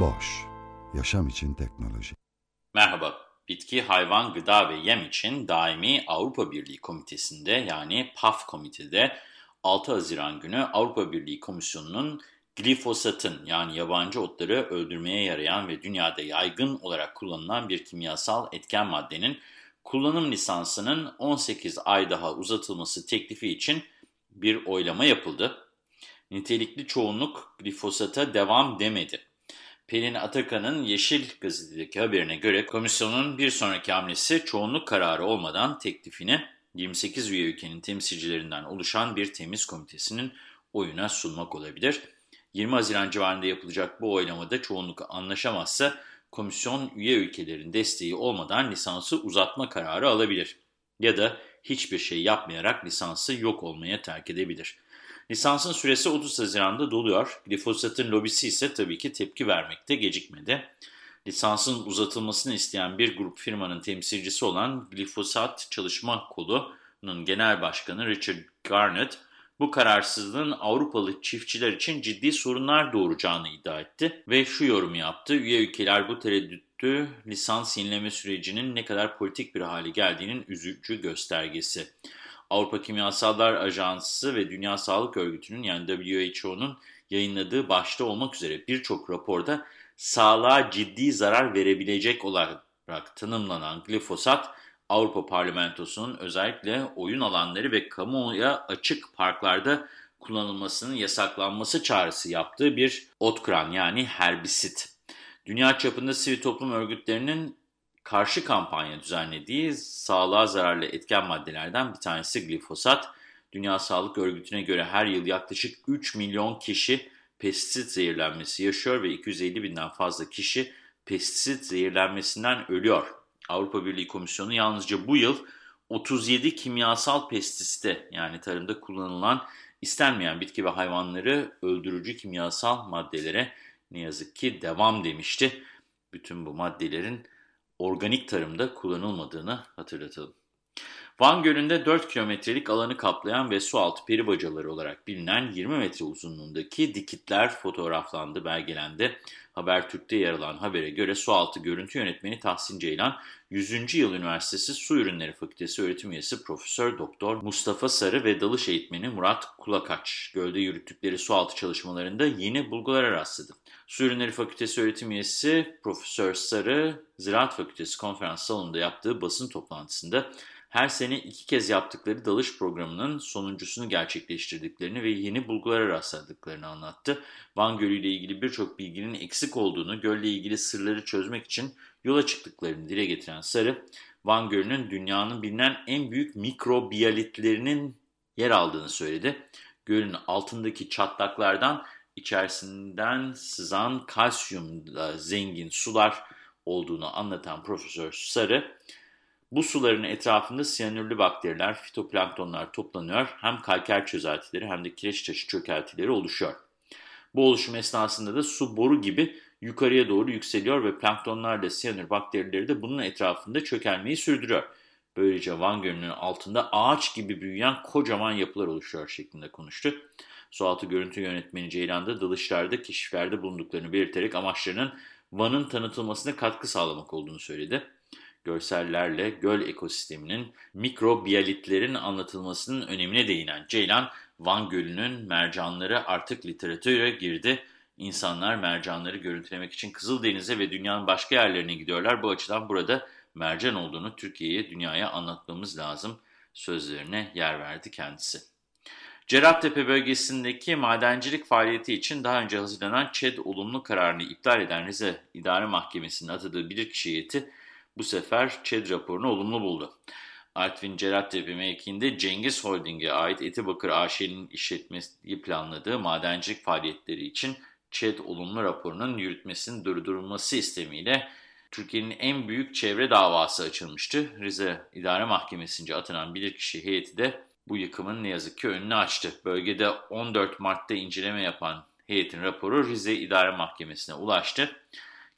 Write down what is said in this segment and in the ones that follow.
Boş, yaşam için teknoloji. Merhaba, bitki, hayvan, gıda ve yem için daimi Avrupa Birliği Komitesi'nde yani PAF Komite'de 6 Haziran günü Avrupa Birliği Komisyonu'nun glifosatın yani yabancı otları öldürmeye yarayan ve dünyada yaygın olarak kullanılan bir kimyasal etken maddenin kullanım lisansının 18 ay daha uzatılması teklifi için bir oylama yapıldı. Nitelikli çoğunluk glifosata devam demedi. Pelin Atakan'ın Yeşil Gazete'deki haberine göre komisyonun bir sonraki hamlesi çoğunluk kararı olmadan teklifini 28 üye ülkenin temsilcilerinden oluşan bir temiz komitesinin oyuna sunmak olabilir. 20 Haziran civarında yapılacak bu oylamada çoğunluk anlaşamazsa komisyon üye ülkelerin desteği olmadan lisansı uzatma kararı alabilir. Ya da hiçbir şey yapmayarak lisansı yok olmaya terk edebilir. Lisansın süresi 30 Haziran'da doluyor. Glifosatın lobisi ise tabii ki tepki vermekte gecikmedi. Lisansın uzatılmasını isteyen bir grup firmanın temsilcisi olan Glifosat Çalışma Kolu'nun genel başkanı Richard Garnett, bu kararsızlığın Avrupalı çiftçiler için ciddi sorunlar doğuracağını iddia etti ve şu yorumu yaptı. Üye ülkeler bu tereddüttü lisans yenileme sürecinin ne kadar politik bir hale geldiğinin üzücü göstergesi. Avrupa Kimyasallar Ajansı ve Dünya Sağlık Örgütü'nün yani WHO'nun yayınladığı başta olmak üzere birçok raporda sağlığa ciddi zarar verebilecek olarak tanımlanan glifosat, Avrupa Parlamentosu'nun özellikle oyun alanları ve kamuoya açık parklarda kullanılmasının yasaklanması çağrısı yaptığı bir otkran yani herbisit. Dünya çapında sivil toplum örgütlerinin karşı kampanya düzenlediği sağlığa zararlı etken maddelerden bir tanesi glifosat. Dünya Sağlık Örgütü'ne göre her yıl yaklaşık 3 milyon kişi pestisit zehirlenmesi yaşıyor ve 250 binden fazla kişi pestisit zehirlenmesinden ölüyor. Avrupa Birliği Komisyonu yalnızca bu yıl 37 kimyasal pestisite yani tarımda kullanılan istenmeyen bitki ve hayvanları öldürücü kimyasal maddelere ne yazık ki devam demişti. Bütün bu maddelerin organik tarımda kullanılmadığını hatırlatalım. Van Gölü'nde 4 kilometrelik alanı kaplayan ve sualtı peri bacaları olarak bilinen 20 metre uzunluğundaki dikitler fotoğraflandı, belgelendi. Habertürk'te yer alan habere göre sualtı görüntü yönetmeni Tahsin Ceylan, 100. Yıl Üniversitesi Su Ürünleri Fakültesi öğretim üyesi Profesör Doktor Mustafa Sarı ve dalış eğitmeni Murat Kulakaç, gölde yürüttükleri sualtı çalışmalarında yeni bulgulara rastladı. Su Ürünleri Fakültesi öğretim üyesi Profesör Sarı, Ziraat Fakültesi konferans salonunda yaptığı basın toplantısında her sene iki kez yaptıkları dalış programının sonuncusunu gerçekleştirdiklerini ve yeni bulgulara rastladıklarını anlattı. Van Gölü ile ilgili birçok bilginin eksik olduğunu, gölle ilgili sırları çözmek için yola çıktıklarını dile getiren Sarı, Van Gölü'nün dünyanın bilinen en büyük mikrobiyalitlerinin yer aldığını söyledi. Gölün altındaki çatlaklardan içerisinden sızan kalsiyumda zengin sular olduğunu anlatan Profesör Sarı, bu suların etrafında siyanürlü bakteriler, fitoplanktonlar toplanıyor. Hem kalker çözeltileri hem de kireç taşı çökeltileri oluşuyor. Bu oluşum esnasında da su boru gibi yukarıya doğru yükseliyor ve planktonlarla siyanür bakterileri de bunun etrafında çökelmeyi sürdürüyor. Böylece Van Gölü'nün altında ağaç gibi büyüyen kocaman yapılar oluşuyor şeklinde konuştu. Sualtı görüntü yönetmeni Ceylan da dalışlarda keşiflerde bulunduklarını belirterek amaçlarının Van'ın tanıtılmasına katkı sağlamak olduğunu söyledi görsellerle göl ekosisteminin mikrobiyalitlerin anlatılmasının önemine değinen Ceylan, Van Gölü'nün mercanları artık literatüre girdi. İnsanlar mercanları görüntülemek için Kızıldeniz'e ve dünyanın başka yerlerine gidiyorlar. Bu açıdan burada mercan olduğunu Türkiye'ye, dünyaya anlatmamız lazım sözlerine yer verdi kendisi. Cerrahtepe bölgesindeki madencilik faaliyeti için daha önce hazırlanan ÇED olumlu kararını iptal eden Rize İdare Mahkemesi'nin atadığı bilirkişi heyeti bu sefer ÇED raporunu olumlu buldu. Artvin Cerattepe mevkiinde Cengiz Holding'e ait Etibakır AŞ'nin işletmeyi planladığı madencilik faaliyetleri için ÇED olumlu raporunun yürütmesinin durdurulması istemiyle Türkiye'nin en büyük çevre davası açılmıştı. Rize İdare Mahkemesi'nce atanan bilirkişi heyeti de bu yıkımın ne yazık ki önünü açtı. Bölgede 14 Mart'ta inceleme yapan heyetin raporu Rize İdare Mahkemesi'ne ulaştı.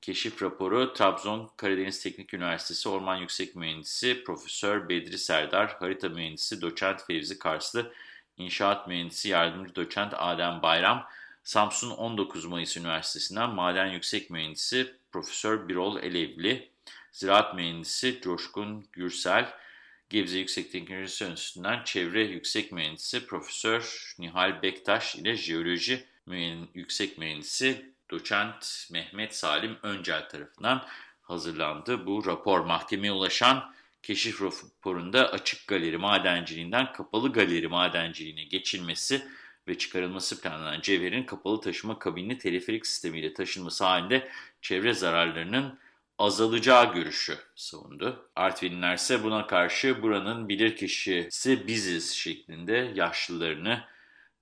Keşif raporu Trabzon Karadeniz Teknik Üniversitesi Orman Yüksek Mühendisi Profesör Bedri Serdar, Harita Mühendisi Doçent Fevzi Karslı, İnşaat Mühendisi Yardımcı Doçent Adem Bayram, Samsun 19 Mayıs Üniversitesi'nden Maden Yüksek Mühendisi Profesör Birol Elevli, Ziraat Mühendisi Coşkun Gürsel, Gebze Yüksek Teknoloji Enstitüsü'nden Çevre Yüksek Mühendisi Profesör Nihal Bektaş ile Jeoloji Yüksek Mühendisi Doçent Mehmet Salim Öncel tarafından hazırlandı. Bu rapor mahkemeye ulaşan keşif raporunda açık galeri madenciliğinden kapalı galeri madenciliğine geçilmesi ve çıkarılması planlanan cevherin kapalı taşıma kabinli teleferik sistemiyle taşınması halinde çevre zararlarının azalacağı görüşü savundu. Artvinliler ise buna karşı buranın bilirkişisi biziz şeklinde yaşlılarını